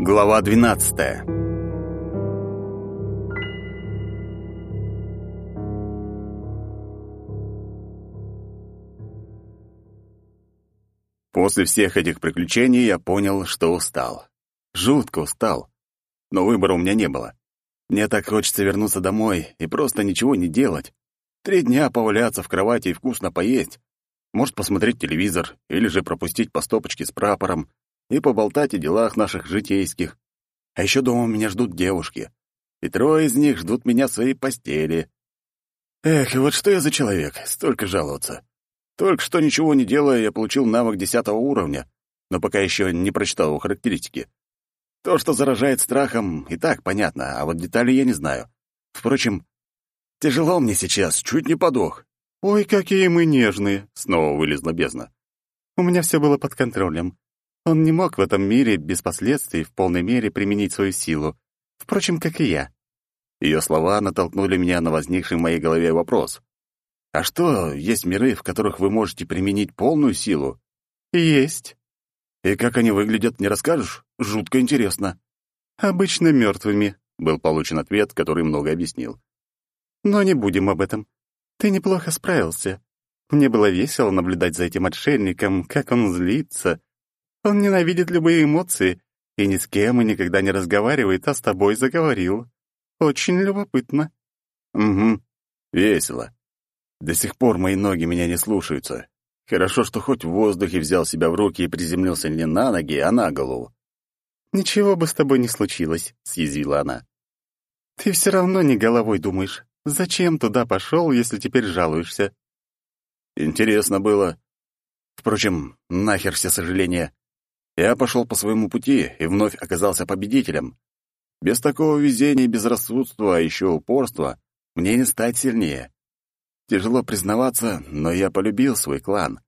Глава 12. После всех этих приключений я понял, что устал. Жутко устал. Но выбора у меня не было. Мне так хочется вернуться домой и просто ничего не делать. Три дня поваляться в кровати и вкусно поесть. Может, посмотреть телевизор или же пропустить по стопочке с прапором и поболтать о делах наших житейских. А еще дома меня ждут девушки. И трое из них ждут меня в своей постели. Эх, вот что я за человек, столько жаловаться. Только что ничего не делая, я получил навык десятого уровня, но пока еще не прочитал его характеристики. То, что заражает страхом, и так понятно, а вот детали я не знаю. Впрочем, тяжело мне сейчас, чуть не подох. «Ой, какие мы нежные!» — снова вылезла бездна. «У меня все было под контролем. Он не мог в этом мире без последствий в полной мере применить свою силу. Впрочем, как и я». Ее слова натолкнули меня на возникший в моей голове вопрос. «А что, есть миры, в которых вы можете применить полную силу?» «Есть». «И как они выглядят, не расскажешь? Жутко интересно». «Обычно мертвыми», — был получен ответ, который много объяснил. «Но не будем об этом. Ты неплохо справился. Мне было весело наблюдать за этим отшельником, как он злится. Он ненавидит любые эмоции и ни с кем и никогда не разговаривает, а с тобой заговорил. Очень любопытно. Угу, весело. До сих пор мои ноги меня не слушаются. Хорошо, что хоть в воздухе взял себя в руки и приземлился не на ноги, а на голову. «Ничего бы с тобой не случилось», — съязвила она. «Ты все равно не головой думаешь. Зачем туда пошел, если теперь жалуешься? Интересно было. Впрочем, нахер все сожаления. Я пошел по своему пути и вновь оказался победителем. Без такого везения и безрассудства, а еще упорства, мне не стать сильнее. Тяжело признаваться, но я полюбил свой клан.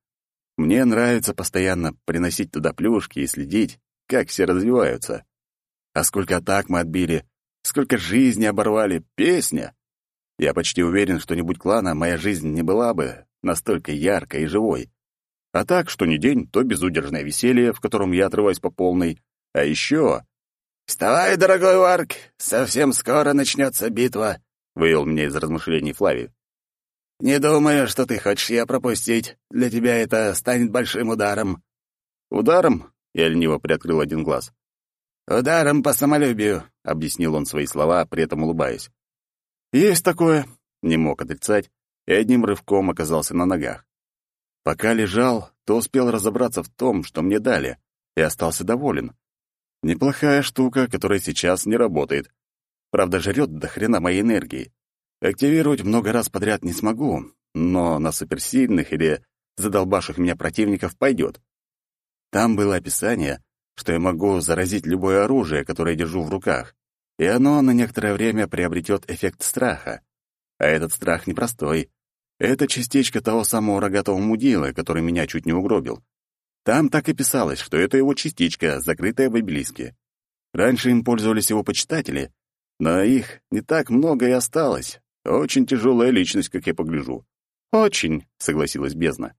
Мне нравится постоянно приносить туда плюшки и следить, как все развиваются. А сколько атак мы отбили, сколько жизней оборвали, песня! Я почти уверен, что не будь клана, моя жизнь не была бы настолько яркой и живой. А так, что ни день, то безудержное веселье, в котором я отрываюсь по полной. А еще... «Вставай, дорогой Варк, совсем скоро начнется битва», — вывел мне из размышлений Флавий. «Не думаю, что ты хочешь ее пропустить. Для тебя это станет большим ударом». «Ударом?» — я лениво приоткрыл один глаз. «Ударом по самолюбию», — объяснил он свои слова, при этом улыбаясь. «Есть такое», — не мог отрицать, и одним рывком оказался на ногах. Пока лежал, то успел разобраться в том, что мне дали, и остался доволен. Неплохая штука, которая сейчас не работает. Правда, жрет до хрена моей энергии. Активировать много раз подряд не смогу, но на суперсильных или задолбавших меня противников пойдет. Там было описание, что я могу заразить любое оружие, которое держу в руках и оно на некоторое время приобретет эффект страха. А этот страх непростой. Это частичка того самого рогатого мудила, который меня чуть не угробил. Там так и писалось, что это его частичка, закрытая в обелиске. Раньше им пользовались его почитатели, но их не так много и осталось. Очень тяжелая личность, как я погляжу. «Очень», — согласилась бездна.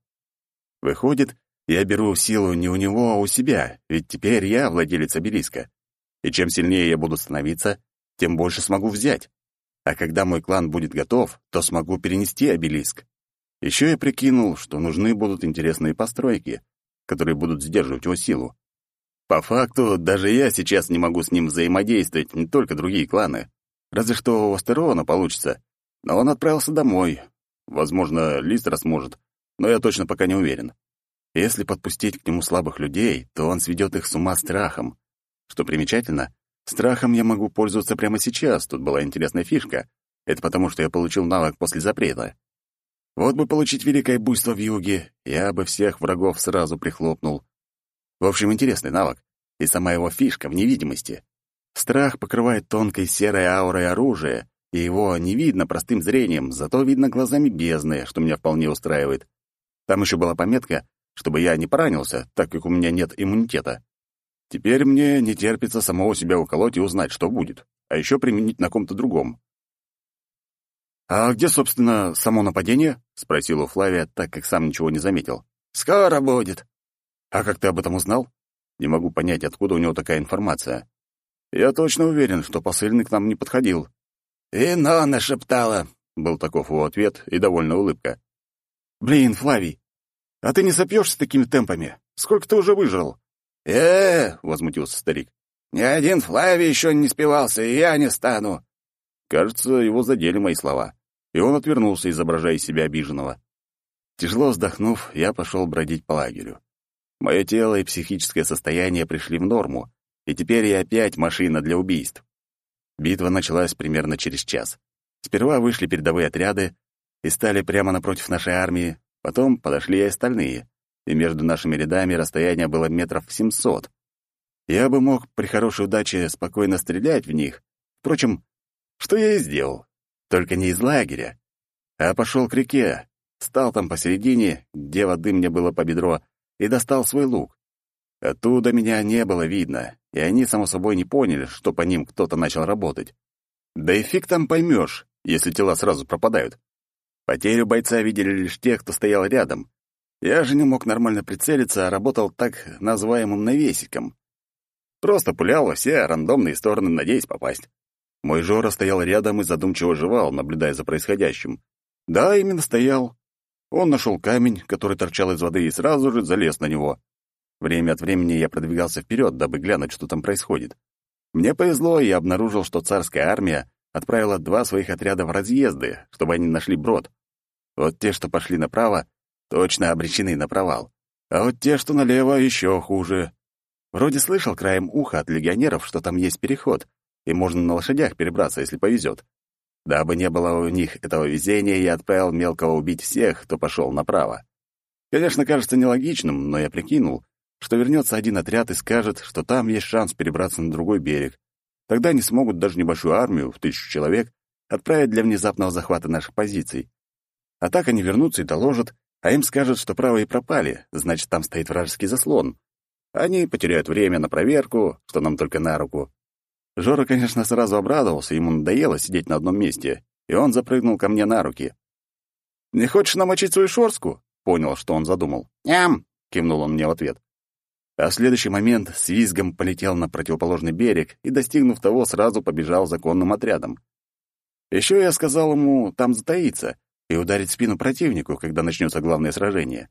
«Выходит, я беру силу не у него, а у себя, ведь теперь я владелец обелиска. И чем сильнее я буду становиться, тем больше смогу взять. А когда мой клан будет готов, то смогу перенести обелиск. Еще я прикинул, что нужны будут интересные постройки, которые будут сдерживать его силу. По факту, даже я сейчас не могу с ним взаимодействовать, не только другие кланы. Разве что у Астерона получится. Но он отправился домой. Возможно, Листра сможет, но я точно пока не уверен. Если подпустить к нему слабых людей, то он сведет их с ума страхом. Что примечательно, страхом я могу пользоваться прямо сейчас, тут была интересная фишка. Это потому, что я получил навык после запрета. Вот бы получить великое буйство в юге, я бы всех врагов сразу прихлопнул. В общем, интересный навык. И сама его фишка в невидимости. Страх покрывает тонкой серой аурой оружия, и его не видно простым зрением, зато видно глазами бездны, что меня вполне устраивает. Там еще была пометка, чтобы я не поранился, так как у меня нет иммунитета. Теперь мне не терпится самого себя уколоть и узнать, что будет, а еще применить на ком-то другом. «А где, собственно, само нападение?» — спросил у Флавия, так как сам ничего не заметил. «Скоро будет». «А как ты об этом узнал?» Не могу понять, откуда у него такая информация. Я точно уверен, что посыльный к нам не подходил. «И Нона шептала», — был таков его ответ и довольная улыбка. «Блин, Флавий, а ты не сопьешься такими темпами? Сколько ты уже выжрал?» «Э-э-э», возмутился старик. «Ни один Флавий еще не спивался, и я не стану». Кажется, его задели мои слова, и он отвернулся, изображая из себя обиженного. Тяжело вздохнув, я пошел бродить по лагерю. Мое тело и психическое состояние пришли в норму, и теперь я опять машина для убийств. Битва началась примерно через час. Сперва вышли передовые отряды и стали прямо напротив нашей армии, потом подошли и остальные, и между нашими рядами расстояние было метров семьсот. Я бы мог при хорошей удаче спокойно стрелять в них. Впрочем, что я и сделал. Только не из лагеря, а пошел к реке, стал там посередине, где воды мне было по бедро, и достал свой лук. Оттуда меня не было видно, и они, само собой, не поняли, что по ним кто-то начал работать. Да и фиг там поймешь, если тела сразу пропадают. Потерю бойца видели лишь те, кто стоял рядом. Я же не мог нормально прицелиться, а работал так называемым навесиком. Просто пулял во все рандомные стороны, надеясь попасть. Мой Жора стоял рядом и задумчиво жевал, наблюдая за происходящим. Да, именно стоял. Он нашел камень, который торчал из воды, и сразу же залез на него. Время от времени я продвигался вперед, дабы глянуть, что там происходит. Мне повезло, и я обнаружил, что царская армия отправила два своих отряда в разъезды, чтобы они нашли брод. Вот те, что пошли направо, точно обречены на провал. А вот те, что налево, еще хуже. Вроде слышал краем уха от легионеров, что там есть переход, и можно на лошадях перебраться, если повезет. Дабы не было у них этого везения, я отправил мелкого убить всех, кто пошел направо. Конечно, кажется нелогичным, но я прикинул, что вернется один отряд и скажет, что там есть шанс перебраться на другой берег. Тогда они смогут даже небольшую армию в тысячу человек отправить для внезапного захвата наших позиций. А так они вернутся и доложат, а им скажут, что правые пропали, значит, там стоит вражеский заслон. Они потеряют время на проверку, что нам только на руку. Жора, конечно, сразу обрадовался, ему надоело сидеть на одном месте, и он запрыгнул ко мне на руки. «Не хочешь намочить свою шорстку?» — понял, что он задумал. «Ням!» — кивнул он мне в ответ а в следующий момент с визгом полетел на противоположный берег и, достигнув того, сразу побежал законным отрядом. Еще я сказал ему там затаиться и ударить спину противнику, когда начнется главное сражение.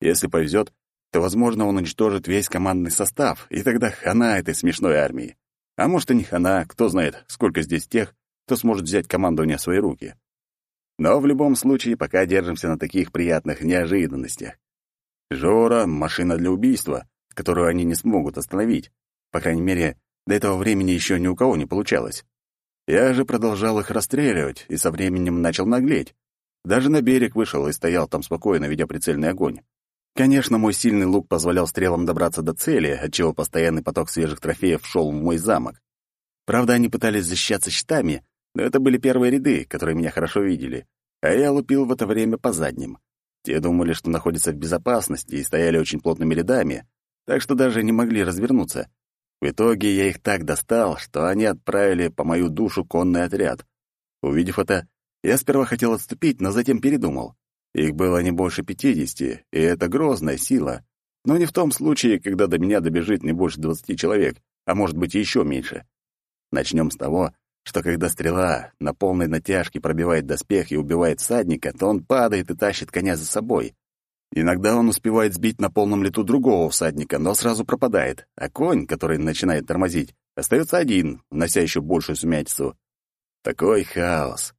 Если повезет, то, возможно, он уничтожит весь командный состав, и тогда хана этой смешной армии. А может, и не хана, кто знает, сколько здесь тех, кто сможет взять командование в свои руки. Но в любом случае пока держимся на таких приятных неожиданностях. Жора — машина для убийства, которую они не смогут остановить. По крайней мере, до этого времени еще ни у кого не получалось. Я же продолжал их расстреливать и со временем начал наглеть. Даже на берег вышел и стоял там спокойно, ведя прицельный огонь. Конечно, мой сильный лук позволял стрелам добраться до цели, отчего постоянный поток свежих трофеев шел в мой замок. Правда, они пытались защищаться щитами, но это были первые ряды, которые меня хорошо видели, а я лупил в это время по задним. Те думали, что находятся в безопасности и стояли очень плотными рядами, так что даже не могли развернуться. В итоге я их так достал, что они отправили по мою душу конный отряд. Увидев это, я сперва хотел отступить, но затем передумал. Их было не больше пятидесяти, и это грозная сила. Но не в том случае, когда до меня добежит не больше двадцати человек, а может быть еще меньше. Начнем с того, что когда стрела на полной натяжке пробивает доспех и убивает всадника, то он падает и тащит коня за собой. Иногда он успевает сбить на полном лету другого всадника, но сразу пропадает, а конь, который начинает тормозить, остается один, внося еще большую сумятицу. Такой хаос.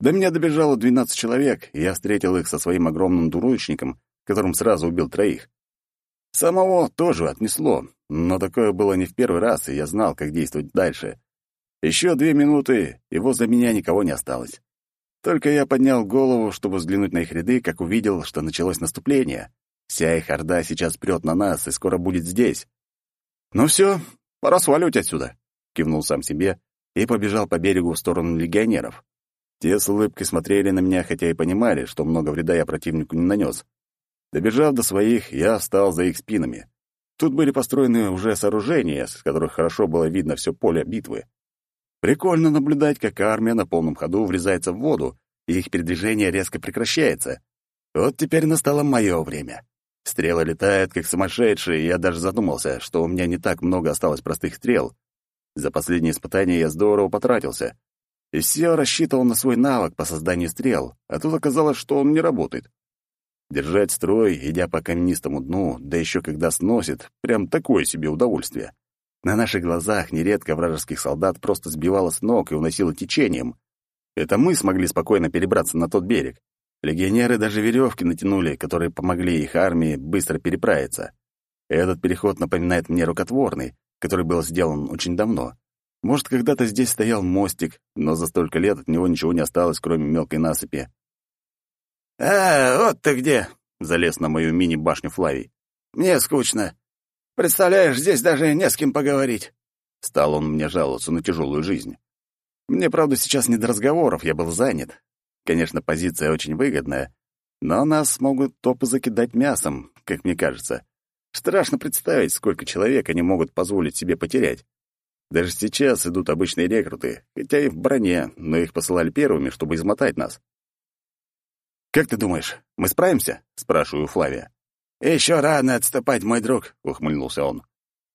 До меня добежало двенадцать человек, и я встретил их со своим огромным двуручником, которым сразу убил троих. Самого тоже отнесло, но такое было не в первый раз, и я знал, как действовать дальше. Еще две минуты, и возле меня никого не осталось. Только я поднял голову, чтобы взглянуть на их ряды, как увидел, что началось наступление. Вся их орда сейчас прет на нас и скоро будет здесь. «Ну все, пора сваливать отсюда», — кивнул сам себе и побежал по берегу в сторону легионеров. Те с улыбкой смотрели на меня, хотя и понимали, что много вреда я противнику не нанес. Добежав до своих, я встал за их спинами. Тут были построены уже сооружения, с которых хорошо было видно все поле битвы. Прикольно наблюдать, как армия на полном ходу врезается в воду, и их передвижение резко прекращается. Вот теперь настало мое время. Стрелы летают, как сумасшедшие, и я даже задумался, что у меня не так много осталось простых стрел. За последнее испытание я здорово потратился. И все рассчитывал на свой навык по созданию стрел, а тут оказалось, что он не работает. Держать строй, идя по каменистому дну, да еще когда сносит, прям такое себе удовольствие. На наших глазах нередко вражеских солдат просто сбивало с ног и уносило течением. Это мы смогли спокойно перебраться на тот берег. Легионеры даже веревки натянули, которые помогли их армии быстро переправиться. Этот переход напоминает мне рукотворный, который был сделан очень давно. Может, когда-то здесь стоял мостик, но за столько лет от него ничего не осталось, кроме мелкой насыпи. «А, вот ты где!» — залез на мою мини-башню Флавий. «Мне скучно. Представляешь, здесь даже не с кем поговорить». Стал он мне жаловаться на тяжелую жизнь. Мне, правда, сейчас не до разговоров, я был занят. Конечно, позиция очень выгодная, но нас могут топы закидать мясом, как мне кажется. Страшно представить, сколько человек они могут позволить себе потерять. Даже сейчас идут обычные рекруты, хотя и в броне, но их посылали первыми, чтобы измотать нас. «Как ты думаешь, мы справимся?» — спрашиваю Флавия. «Еще рано отступать, мой друг», — ухмыльнулся он.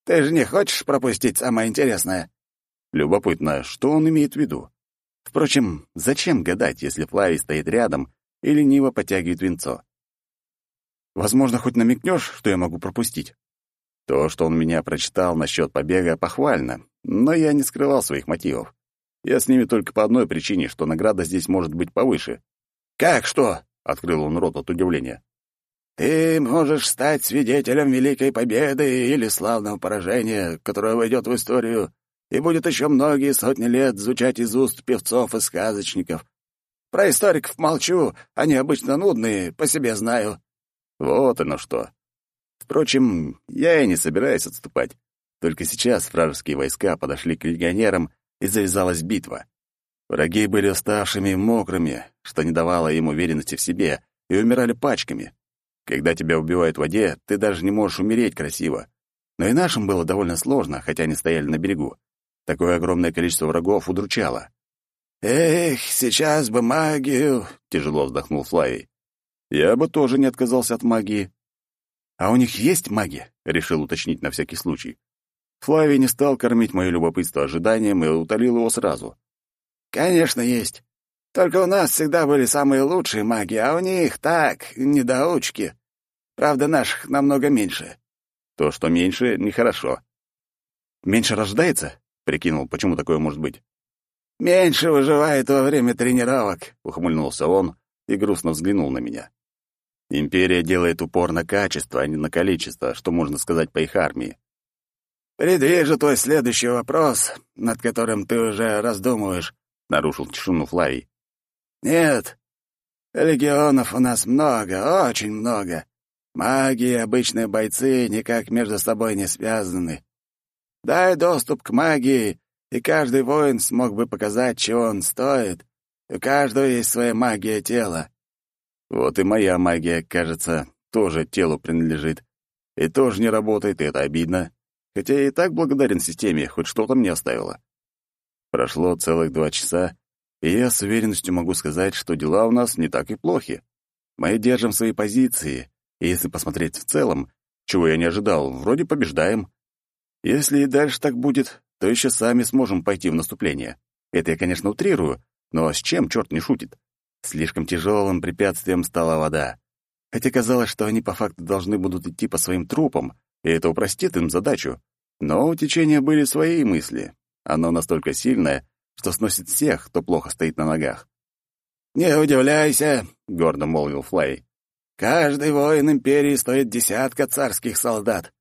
«Ты же не хочешь пропустить самое интересное?» Любопытно, что он имеет в виду. Впрочем, зачем гадать, если Флавий стоит рядом и лениво потягивает винцо? Возможно, хоть намекнешь, что я могу пропустить. То, что он меня прочитал насчет побега, похвально, но я не скрывал своих мотивов. Я с ними только по одной причине, что награда здесь может быть повыше. «Как что?» — открыл он рот от удивления. «Ты можешь стать свидетелем великой победы или славного поражения, которое войдет в историю и будет еще многие сотни лет звучать из уст певцов и сказочников. Про историков молчу, они обычно нудные, по себе знаю». Вот оно что. Впрочем, я и не собираюсь отступать. Только сейчас вражеские войска подошли к легионерам, и завязалась битва. Враги были уставшими и мокрыми, что не давало им уверенности в себе, и умирали пачками. Когда тебя убивают в воде, ты даже не можешь умереть красиво. Но и нашим было довольно сложно, хотя они стояли на берегу. Такое огромное количество врагов удручало. «Эх, сейчас бы магию!» — тяжело вздохнул Флай. «Я бы тоже не отказался от магии». «А у них есть магия?» — решил уточнить на всякий случай. Флавий не стал кормить мое любопытство ожиданием и утолил его сразу. «Конечно, есть. Только у нас всегда были самые лучшие маги, а у них так, недоучки. Правда, наших намного меньше». «То, что меньше, нехорошо». «Меньше рождается?» Прикинул, почему такое может быть. «Меньше выживает во время тренировок», — ухмыльнулся он и грустно взглянул на меня. «Империя делает упор на качество, а не на количество, что можно сказать по их армии». «Предвижу твой следующий вопрос, над которым ты уже раздумываешь», — нарушил тишину Флавий. «Нет, легионов у нас много, очень много. Маги и обычные бойцы никак между собой не связаны. Дай доступ к магии, и каждый воин смог бы показать, чего он стоит. У каждого есть своя магия тела. Вот и моя магия, кажется, тоже телу принадлежит. И тоже не работает, и это обидно. Хотя я и так благодарен системе, хоть что-то мне оставила. Прошло целых два часа, и я с уверенностью могу сказать, что дела у нас не так и плохи. Мы держим свои позиции, и если посмотреть в целом, чего я не ожидал, вроде побеждаем. Если и дальше так будет, то еще сами сможем пойти в наступление. Это я, конечно, утрирую, но с чем черт не шутит? Слишком тяжелым препятствием стала вода. Хотя казалось, что они по факту должны будут идти по своим трупам, и это упростит им задачу. Но у течения были свои мысли. Оно настолько сильное, что сносит всех, кто плохо стоит на ногах. «Не удивляйся», — гордо молвил Флай. «Каждый воин Империи стоит десятка царских солдат.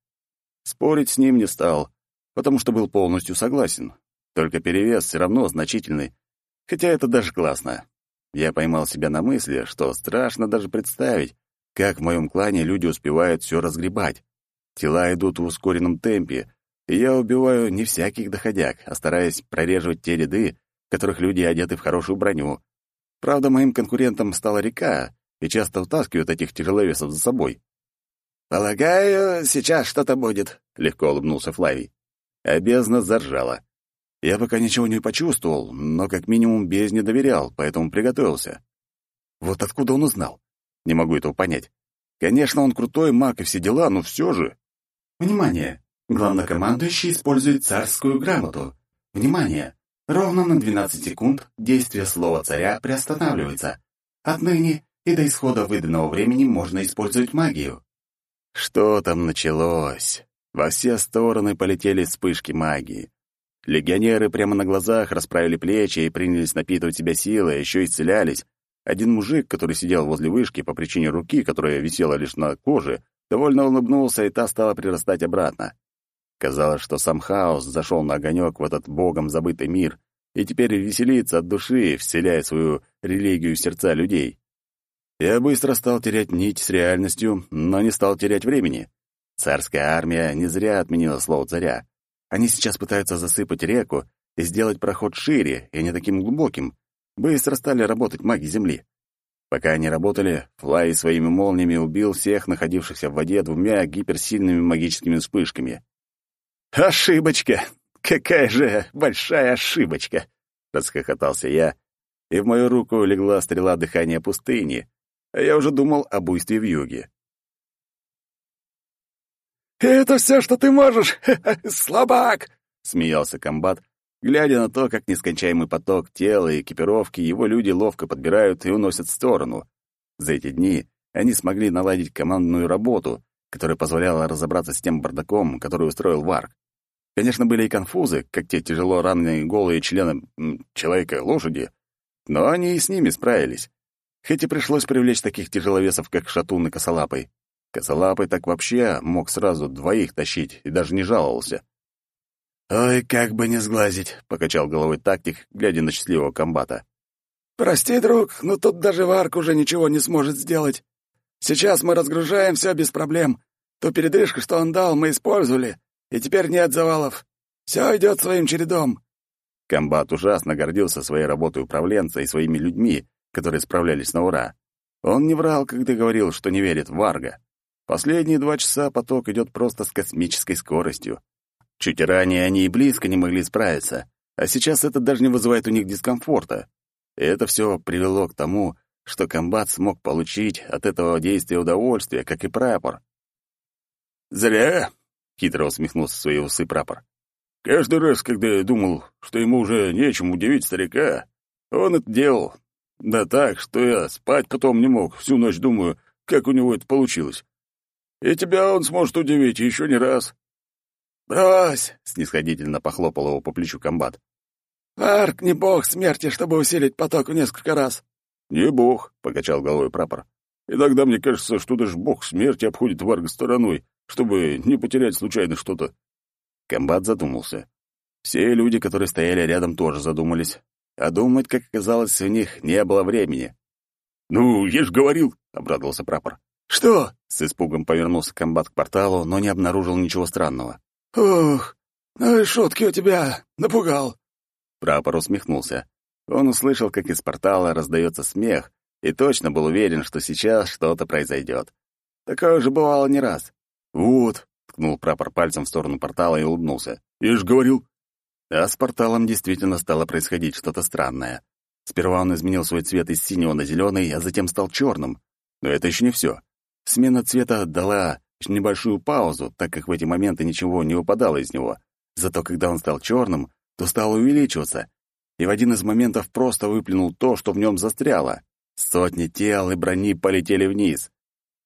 Спорить с ним не стал, потому что был полностью согласен. Только перевес все равно значительный, хотя это даже классно. Я поймал себя на мысли, что страшно даже представить, как в моем клане люди успевают все разгребать. Тела идут в ускоренном темпе, и я убиваю не всяких доходяг, а стараясь прореживать те ряды, в которых люди одеты в хорошую броню. Правда, моим конкурентом стала река, и часто утаскивают этих тяжеловесов за собой. «Полагаю, сейчас что-то будет», — легко улыбнулся Флавий. А бездна заржала. Я пока ничего не почувствовал, но как минимум без не доверял, поэтому приготовился. Вот откуда он узнал? Не могу этого понять. Конечно, он крутой маг и все дела, но все же... Внимание! Главнокомандующий использует царскую грамоту. Внимание! Ровно на 12 секунд действие слова царя приостанавливается. Отныне и до исхода выданного времени можно использовать магию. Что там началось? Во все стороны полетели вспышки магии. Легионеры прямо на глазах расправили плечи и принялись напитывать себя силой, а еще исцелялись. Один мужик, который сидел возле вышки по причине руки, которая висела лишь на коже, довольно улыбнулся, и та стала прирастать обратно. Казалось, что сам хаос зашел на огонек в этот богом забытый мир и теперь веселится от души, вселяя свою религию в сердца людей. Я быстро стал терять нить с реальностью, но не стал терять времени. Царская армия не зря отменила слово царя. Они сейчас пытаются засыпать реку и сделать проход шире и не таким глубоким. Быстро стали работать маги Земли. Пока они работали, Флай своими молниями убил всех находившихся в воде двумя гиперсильными магическими вспышками. «Ошибочка! Какая же большая ошибочка!» — расхохотался я, и в мою руку легла стрела дыхания пустыни, а я уже думал об буйстве в юге. «Это все, что ты можешь, слабак!» — смеялся комбат, глядя на то, как нескончаемый поток тела и экипировки его люди ловко подбирают и уносят в сторону. За эти дни они смогли наладить командную работу, которая позволяла разобраться с тем бардаком, который устроил Варк. Конечно, были и конфузы, как те тяжело раненые голые члены человека и лошади, но они и с ними справились. Хоть и пришлось привлечь таких тяжеловесов, как Шатун и Косолапый. Косолапый так вообще мог сразу двоих тащить и даже не жаловался. «Ой, как бы не сглазить», — покачал головой тактик, глядя на счастливого комбата. «Прости, друг, но тут даже Варк уже ничего не сможет сделать. Сейчас мы разгружаем все без проблем. Ту передышку, что он дал, мы использовали, и теперь нет завалов. Все идет своим чередом». Комбат ужасно гордился своей работой управленца и своими людьми, которые справлялись на ура. Он не врал, когда говорил, что не верит в Варга. Последние два часа поток идет просто с космической скоростью. Чуть ранее они и близко не могли справиться, а сейчас это даже не вызывает у них дискомфорта. И это все привело к тому, что комбат смог получить от этого действия удовольствие, как и прапор. «Зря!» — хитро усмехнулся свои усы прапор. «Каждый раз, когда я думал, что ему уже нечем удивить старика, он это делал. Да так, что я спать потом не мог, всю ночь думаю, как у него это получилось. И тебя он сможет удивить еще не раз». «Брось!» — снисходительно похлопал его по плечу комбат. «Арк не бог смерти, чтобы усилить поток в несколько раз». «Не бог», — покачал головой прапор. «Иногда мне кажется, что даже бог смерти обходит Варга стороной, чтобы не потерять случайно что-то». Комбат задумался. Все люди, которые стояли рядом, тоже задумались. А думать, как оказалось, у них не было времени. «Ну, я ж говорил», — обрадовался прапор. «Что?» — с испугом повернулся комбат к порталу, но не обнаружил ничего странного. «Ух, ну и шутки у тебя, напугал». Прапор усмехнулся. Он услышал, как из портала раздается смех, и точно был уверен, что сейчас что-то произойдет. Такое же бывало не раз. «Вот», — ткнул прапор пальцем в сторону портала и улыбнулся. «Я же говорил». А с порталом действительно стало происходить что-то странное. Сперва он изменил свой цвет из синего на зеленый, а затем стал черным. Но это еще не все. Смена цвета дала небольшую паузу, так как в эти моменты ничего не выпадало из него. Зато когда он стал черным, то стал увеличиваться, и в один из моментов просто выплюнул то, что в нем застряло. Сотни тел и брони полетели вниз.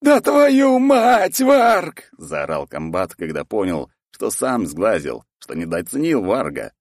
«Да твою мать, Варг!» — заорал комбат, когда понял, что сам сглазил, что недооценил Варга.